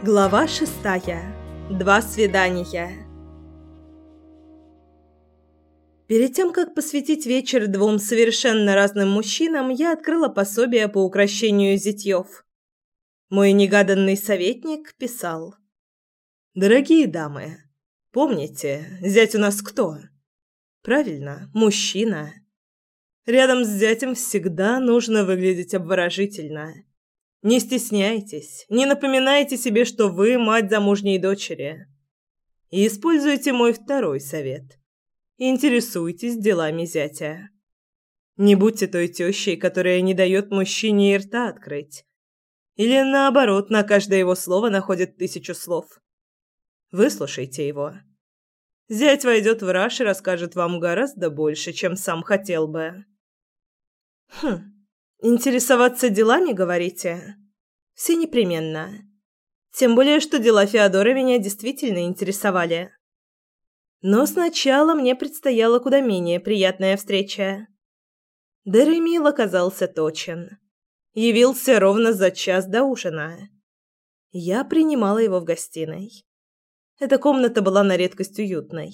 Глава шестая. Два свидания. Перед тем, как посвятить вечер двум совершенно разным мужчинам, я открыла пособие по укрощению зятьев. Мой негаданный советник писал. «Дорогие дамы, помните, зять у нас кто?» «Правильно, мужчина. Рядом с зятем всегда нужно выглядеть обворожительно. Не стесняйтесь, не напоминайте себе, что вы мать замужней дочери. И используйте мой второй совет. Интересуйтесь делами зятя. Не будьте той тещей, которая не дает мужчине и рта открыть. Или наоборот, на каждое его слово находит тысячу слов. Выслушайте его. Зять войдет в раж и расскажет вам гораздо больше, чем сам хотел бы. Хм, интересоваться делами, говорите? Все непременно. Тем более, что дела Феодора меня действительно интересовали. Но сначала мне предстояла куда менее приятная встреча. Деремил оказался точен. Явился ровно за час до ужина. Я принимала его в гостиной. Эта комната была на редкость уютной.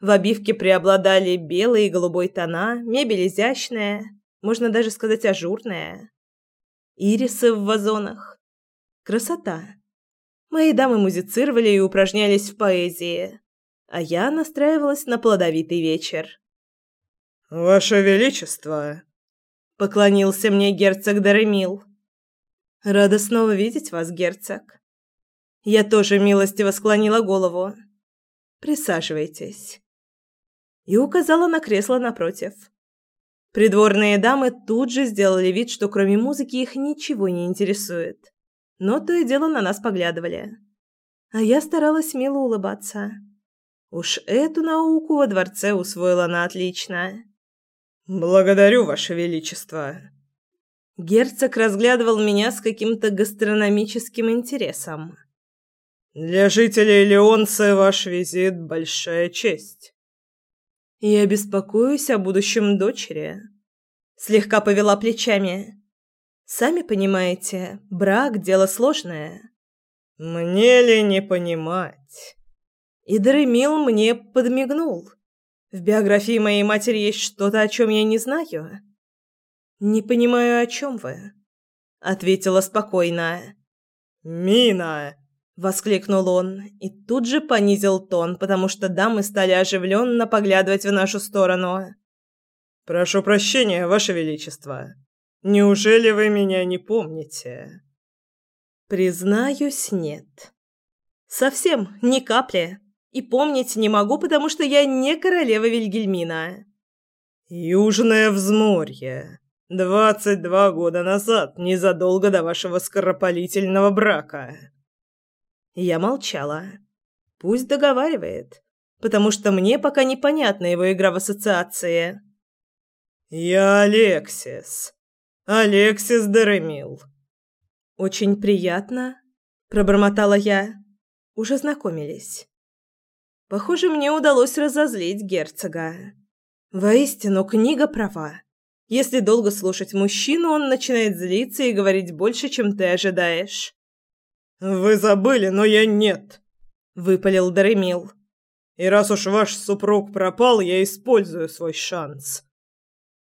В обивке преобладали белый и голубой тона, мебель изящная, можно даже сказать ажурная. Ирисы в вазонах. Красота. Мои дамы музицировали и упражнялись в поэзии а я настраивалась на плодовитый вечер. «Ваше Величество!» — поклонился мне герцог Даремил. «Рада снова видеть вас, герцог». Я тоже милостиво склонила голову. «Присаживайтесь». И указала на кресло напротив. Придворные дамы тут же сделали вид, что кроме музыки их ничего не интересует. Но то и дело на нас поглядывали. А я старалась мило улыбаться. Уж эту науку во дворце усвоила она отлично. «Благодарю, Ваше Величество!» Герцог разглядывал меня с каким-то гастрономическим интересом. «Для жителей Леонца ваш визит – большая честь». «Я беспокоюсь о будущем дочери», – слегка повела плечами. «Сами понимаете, брак – дело сложное». «Мне ли не понимать?» И Даремил мне подмигнул. В биографии моей матери есть что-то, о чем я не знаю. Не понимаю, о чем вы, ответила спокойно. Мина, воскликнул он и тут же понизил тон, потому что дамы стали оживленно поглядывать в нашу сторону. Прошу прощения, ваше величество. Неужели вы меня не помните? Признаюсь, нет. Совсем ни капли. И помнить не могу, потому что я не королева Вильгельмина. Южное взморье. Двадцать два года назад, незадолго до вашего скоропалительного брака. Я молчала. Пусть договаривает, потому что мне пока непонятна его игра в ассоциации. Я Алексис. Алексис Деремил. Очень приятно, пробормотала я. Уже знакомились. Похоже, мне удалось разозлить герцога. Воистину, книга права. Если долго слушать мужчину, он начинает злиться и говорить больше, чем ты ожидаешь. «Вы забыли, но я нет», — выпалил Даремил. «И раз уж ваш супруг пропал, я использую свой шанс».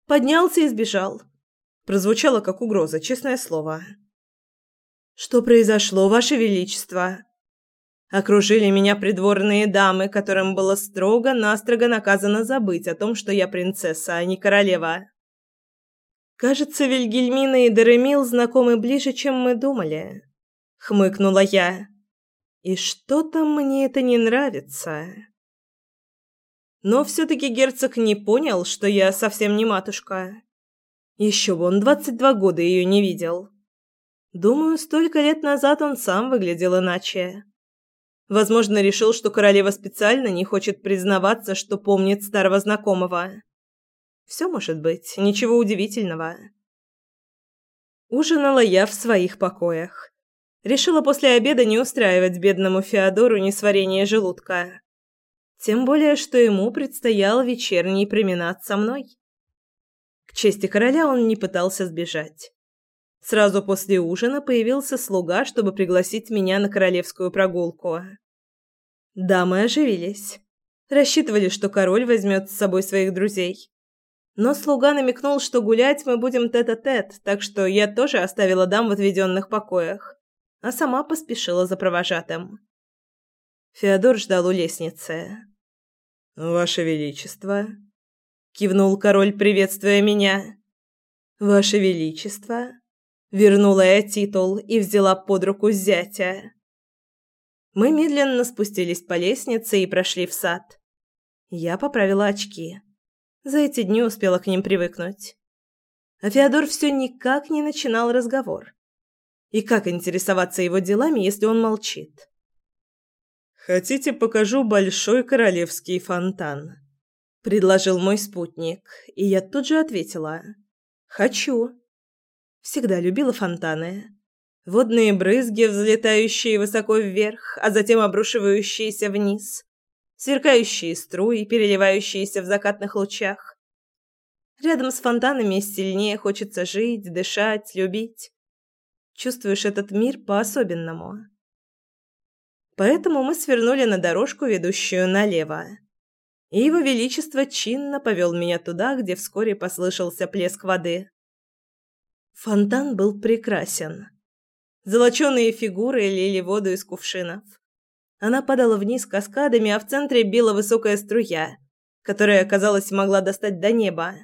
Поднялся и сбежал. Прозвучало как угроза, честное слово. «Что произошло, Ваше Величество?» Окружили меня придворные дамы, которым было строго-настрого наказано забыть о том, что я принцесса, а не королева. Кажется, Вильгельмина и Деремил знакомы ближе, чем мы думали, хмыкнула я. И что-то мне это не нравится. Но все таки герцог не понял, что я совсем не матушка. Еще бы он двадцать два года ее не видел. Думаю, столько лет назад он сам выглядел иначе. Возможно, решил, что королева специально не хочет признаваться, что помнит старого знакомого. Все может быть, ничего удивительного. Ужинала я в своих покоях. Решила после обеда не устраивать бедному Феодору несварение желудка. Тем более, что ему предстоял вечерний променад со мной. К чести короля он не пытался сбежать. Сразу после ужина появился слуга, чтобы пригласить меня на королевскую прогулку. Дамы оживились. Рассчитывали, что король возьмет с собой своих друзей. Но слуга намекнул, что гулять мы будем тет-а-тет, -тет, так что я тоже оставила дам в отведенных покоях, а сама поспешила за провожатым. Феодор ждал у лестницы. «Ваше Величество!» — кивнул король, приветствуя меня. «Ваше Величество!» — вернула я титул и взяла под руку зятя. Мы медленно спустились по лестнице и прошли в сад. Я поправила очки. За эти дни успела к ним привыкнуть. А Феодор все никак не начинал разговор. И как интересоваться его делами, если он молчит? «Хотите, покажу большой королевский фонтан?» – предложил мой спутник, и я тут же ответила. «Хочу». Всегда любила фонтаны. Водные брызги, взлетающие высоко вверх, а затем обрушивающиеся вниз. Сверкающие струи, переливающиеся в закатных лучах. Рядом с фонтанами сильнее хочется жить, дышать, любить. Чувствуешь этот мир по-особенному. Поэтому мы свернули на дорожку, ведущую налево. И его величество чинно повел меня туда, где вскоре послышался плеск воды. Фонтан был прекрасен. Золоченые фигуры лили воду из кувшинов. Она падала вниз каскадами, а в центре била высокая струя, которая, казалось, могла достать до неба.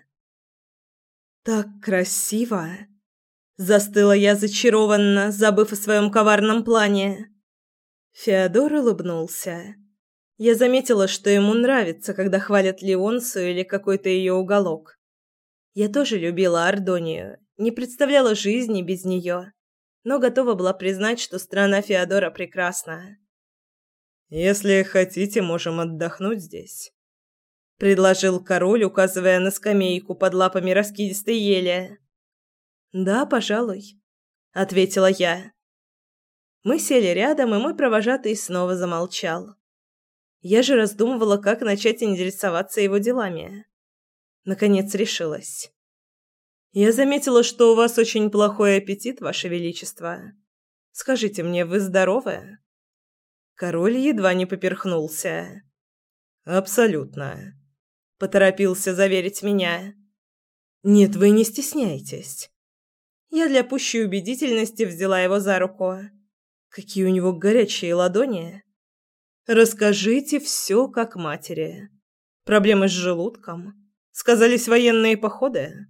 «Так красиво!» Застыла я зачарованно, забыв о своем коварном плане. Феодор улыбнулся. Я заметила, что ему нравится, когда хвалят Леонсу или какой-то ее уголок. Я тоже любила Ардонию, не представляла жизни без нее, но готова была признать, что страна Феодора прекрасна. «Если хотите, можем отдохнуть здесь», — предложил король, указывая на скамейку под лапами раскидистой ели. «Да, пожалуй», — ответила я. Мы сели рядом, и мой провожатый снова замолчал. Я же раздумывала, как начать интересоваться его делами. Наконец решилась. «Я заметила, что у вас очень плохой аппетит, ваше величество. Скажите мне, вы здоровы?» Король едва не поперхнулся. «Абсолютно», — поторопился заверить меня. «Нет, вы не стесняйтесь». Я для пущей убедительности взяла его за руку. Какие у него горячие ладони. Расскажите все как матери. Проблемы с желудком? Сказались военные походы?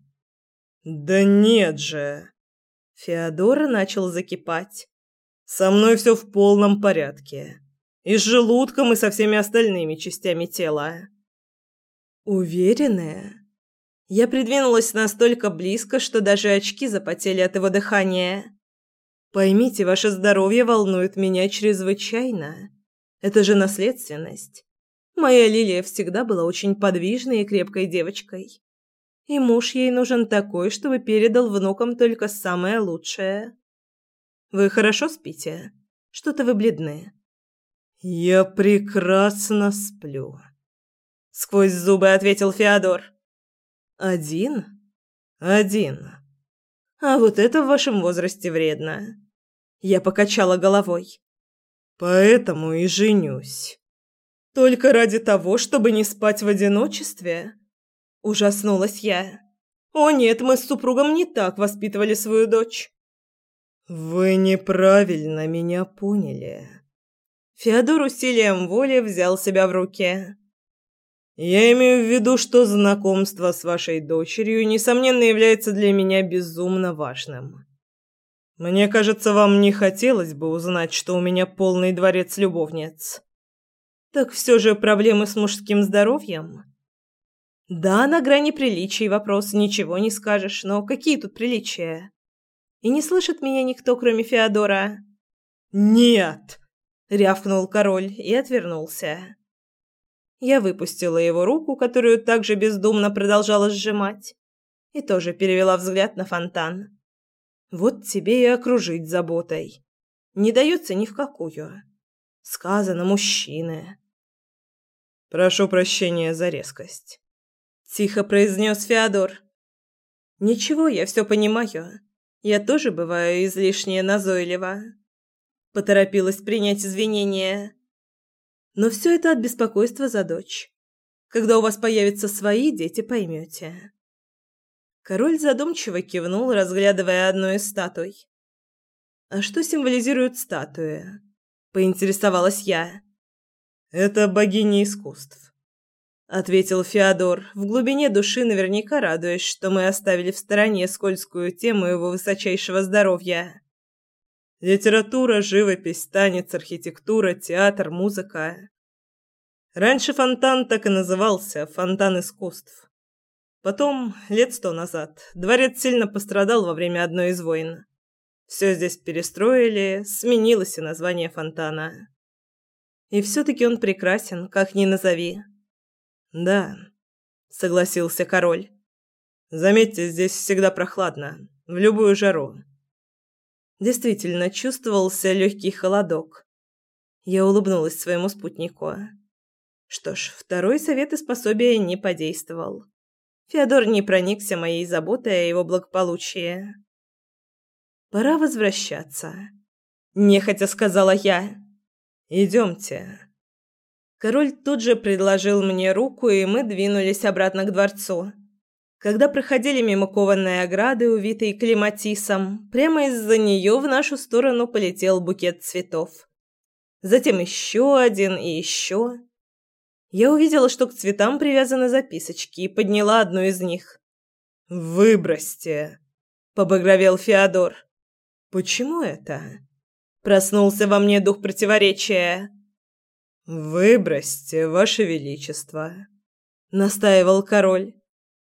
Да нет же. Феодор начал закипать. Со мной все в полном порядке. И с желудком, и со всеми остальными частями тела. Уверенная? Я придвинулась настолько близко, что даже очки запотели от его дыхания. Поймите, ваше здоровье волнует меня чрезвычайно. Это же наследственность. Моя Лилия всегда была очень подвижной и крепкой девочкой. И муж ей нужен такой, чтобы передал внукам только самое лучшее. Вы хорошо спите? Что-то вы бледны. Я прекрасно сплю. Сквозь зубы ответил Феодор. Один? Один. А вот это в вашем возрасте вредно. Я покачала головой. Поэтому и женюсь. Только ради того, чтобы не спать в одиночестве? Ужаснулась я. О нет, мы с супругом не так воспитывали свою дочь. Вы неправильно меня поняли. Феодор усилием воли взял себя в руки. Я имею в виду, что знакомство с вашей дочерью несомненно является для меня безумно важным. Мне кажется, вам не хотелось бы узнать, что у меня полный дворец любовниц. Так все же проблемы с мужским здоровьем? Да, на грани приличий вопрос, ничего не скажешь, но какие тут приличия? И не слышит меня никто, кроме Феодора. Нет, рявкнул король и отвернулся. Я выпустила его руку, которую также бездумно продолжала сжимать, и тоже перевела взгляд на фонтан. Вот тебе и окружить заботой. Не дается ни в какую. Сказано мужчины. Прошу прощения за резкость. Тихо произнес Феодор. Ничего, я все понимаю. Я тоже бываю излишне назойлива. Поторопилась принять извинения. Но все это от беспокойства за дочь. Когда у вас появятся свои дети, поймете. Король задумчиво кивнул, разглядывая одну из статуй. «А что символизируют статуи?» – поинтересовалась я. «Это богиня искусств», – ответил Феодор, в глубине души наверняка радуясь, что мы оставили в стороне скользкую тему его высочайшего здоровья. Литература, живопись, танец, архитектура, театр, музыка. Раньше фонтан так и назывался – фонтан искусств. Потом, лет сто назад, дворец сильно пострадал во время одной из войн. Все здесь перестроили, сменилось и название фонтана. И все-таки он прекрасен, как ни назови. Да, согласился король. Заметьте, здесь всегда прохладно, в любую жару. Действительно, чувствовался легкий холодок. Я улыбнулась своему спутнику. Что ж, второй совет из пособия не подействовал. Феодор не проникся моей заботой о его благополучии. «Пора возвращаться», – нехотя сказала я. «Идемте». Король тут же предложил мне руку, и мы двинулись обратно к дворцу. Когда проходили мимо кованой ограды, увитой клематисом, прямо из-за нее в нашу сторону полетел букет цветов. Затем еще один и еще. Я увидела, что к цветам привязаны записочки, и подняла одну из них. «Выбросьте!» – побагровел Феодор. «Почему это?» Проснулся во мне дух противоречия. «Выбросьте, ваше величество», — настаивал король.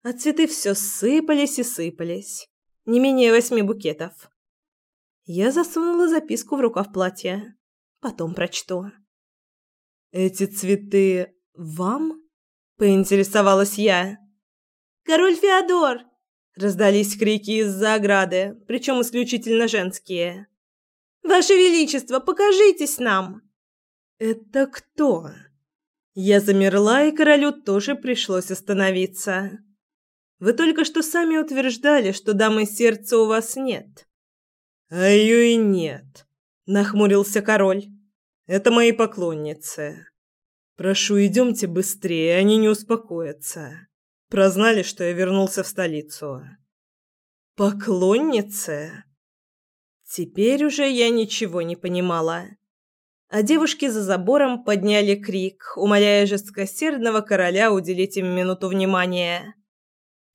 А цветы все сыпались и сыпались. Не менее восьми букетов. Я засунула записку в рукав платья. Потом прочту. «Эти цветы «Вам?» – поинтересовалась я. «Король Феодор!» – раздались крики из-за ограды, причем исключительно женские. «Ваше Величество, покажитесь нам!» «Это кто?» Я замерла, и королю тоже пришлось остановиться. «Вы только что сами утверждали, что дамы сердца у вас нет». «А ее и нет», – нахмурился король. «Это мои поклонницы». Прошу, идемте быстрее, они не успокоятся. Прознали, что я вернулся в столицу. Поклонницы? Теперь уже я ничего не понимала. А девушки за забором подняли крик, умоляя жесткосердного короля уделить им минуту внимания.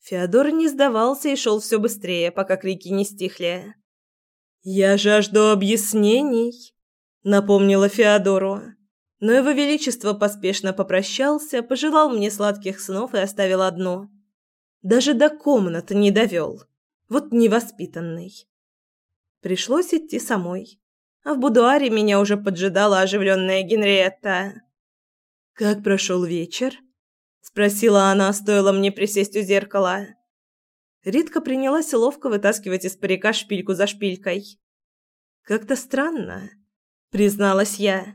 Феодор не сдавался и шел все быстрее, пока крики не стихли. «Я жажду объяснений», — напомнила Феодору. Но его величество поспешно попрощался, пожелал мне сладких снов и оставил одно. Даже до комнаты не довел. Вот невоспитанный. Пришлось идти самой. А в будуаре меня уже поджидала оживленная Генриетта. «Как прошел вечер?» – спросила она, стоило мне присесть у зеркала. Ритка принялась ловко вытаскивать из парика шпильку за шпилькой. «Как-то странно», – призналась я.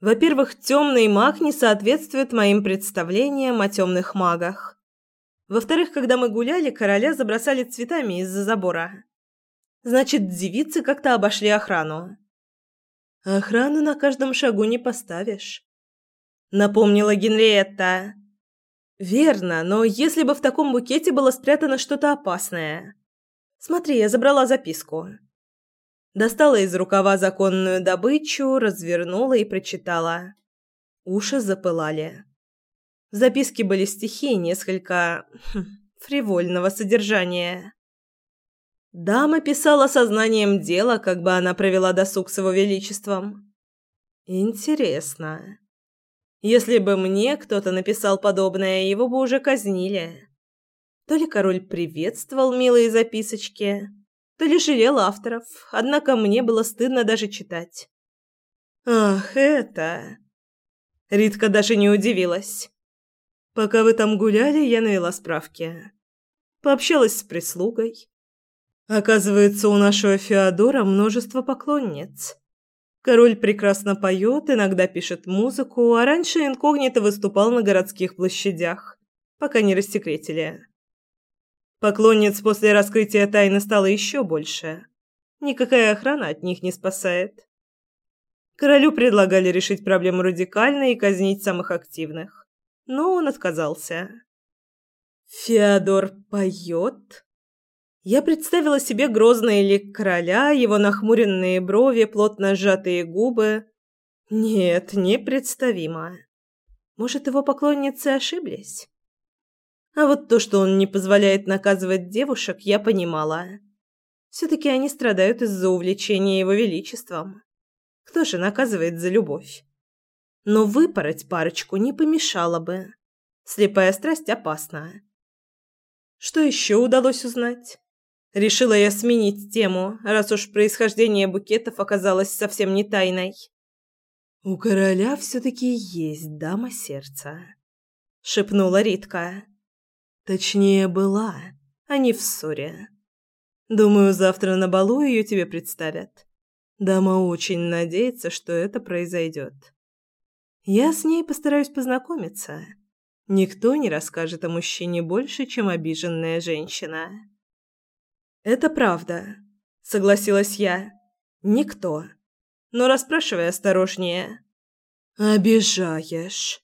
Во-первых, темный маг не соответствует моим представлениям о темных магах. Во-вторых, когда мы гуляли, короля забросали цветами из-за забора. Значит, девицы как-то обошли охрану. Охрану на каждом шагу не поставишь, напомнила Генриетта. Верно, но если бы в таком букете было спрятано что-то опасное. Смотри, я забрала записку. Достала из рукава законную добычу, развернула и прочитала. Уши запылали. В записке были стихи несколько хм, фривольного содержания. Дама писала сознанием дела, как бы она провела досуг с его величеством. Интересно. Если бы мне кто-то написал подобное, его бы уже казнили. То ли король приветствовал милые записочки, то ли жалел авторов, однако мне было стыдно даже читать. «Ах, это...» Ритка даже не удивилась. «Пока вы там гуляли, я навела справки. Пообщалась с прислугой. Оказывается, у нашего Феодора множество поклонниц. Король прекрасно поет, иногда пишет музыку, а раньше инкогнито выступал на городских площадях, пока не рассекретили. Поклонниц после раскрытия тайны стало еще больше. Никакая охрана от них не спасает. Королю предлагали решить проблему радикально и казнить самых активных. Но он отказался. Феодор поет? Я представила себе грозный лик короля, его нахмуренные брови, плотно сжатые губы. Нет, непредставимо. Может, его поклонницы ошиблись? А вот то, что он не позволяет наказывать девушек, я понимала. Все-таки они страдают из-за увлечения его величеством. Кто же наказывает за любовь? Но выпороть парочку не помешало бы. Слепая страсть опасна. Что еще удалось узнать? Решила я сменить тему, раз уж происхождение букетов оказалось совсем не тайной. «У короля все-таки есть дама сердца», — шепнула Ритка. «Точнее, была, а не в ссоре. Думаю, завтра на балу ее тебе представят. Дама очень надеется, что это произойдет. Я с ней постараюсь познакомиться. Никто не расскажет о мужчине больше, чем обиженная женщина. Это правда, согласилась я. Никто. Но расспрашивай осторожнее. Обижаешь.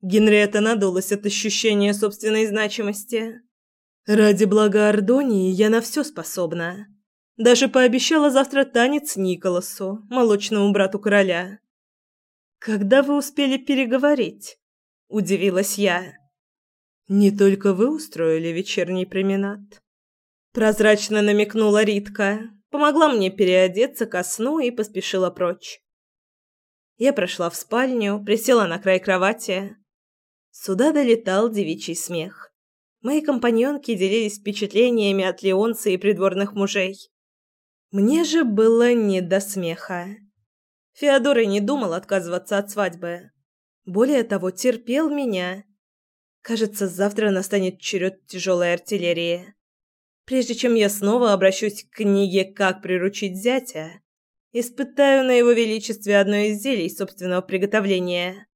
Генриетта надулась от ощущения собственной значимости. Ради блага Ордонии я на все способна. Даже пообещала завтра танец Николасу, молочному брату короля. Когда вы успели переговорить? удивилась я. Не только вы устроили вечерний променад. Прозрачно намекнула Ритка, помогла мне переодеться ко сну и поспешила прочь. Я прошла в спальню, присела на край кровати. Сюда долетал девичий смех. Мои компаньонки делились впечатлениями от Леонца и придворных мужей. Мне же было не до смеха. Феодор и не думал отказываться от свадьбы. Более того, терпел меня. Кажется, завтра настанет черед тяжелой артиллерии. Прежде чем я снова обращусь к книге «Как приручить зятя», испытаю на его величестве одно из зелий собственного приготовления.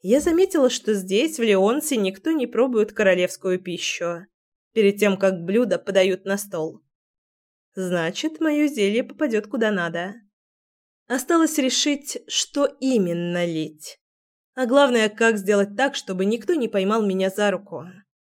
Я заметила, что здесь, в Леонсе, никто не пробует королевскую пищу перед тем, как блюда подают на стол. Значит, мое зелье попадет куда надо. Осталось решить, что именно лить. А главное, как сделать так, чтобы никто не поймал меня за руку.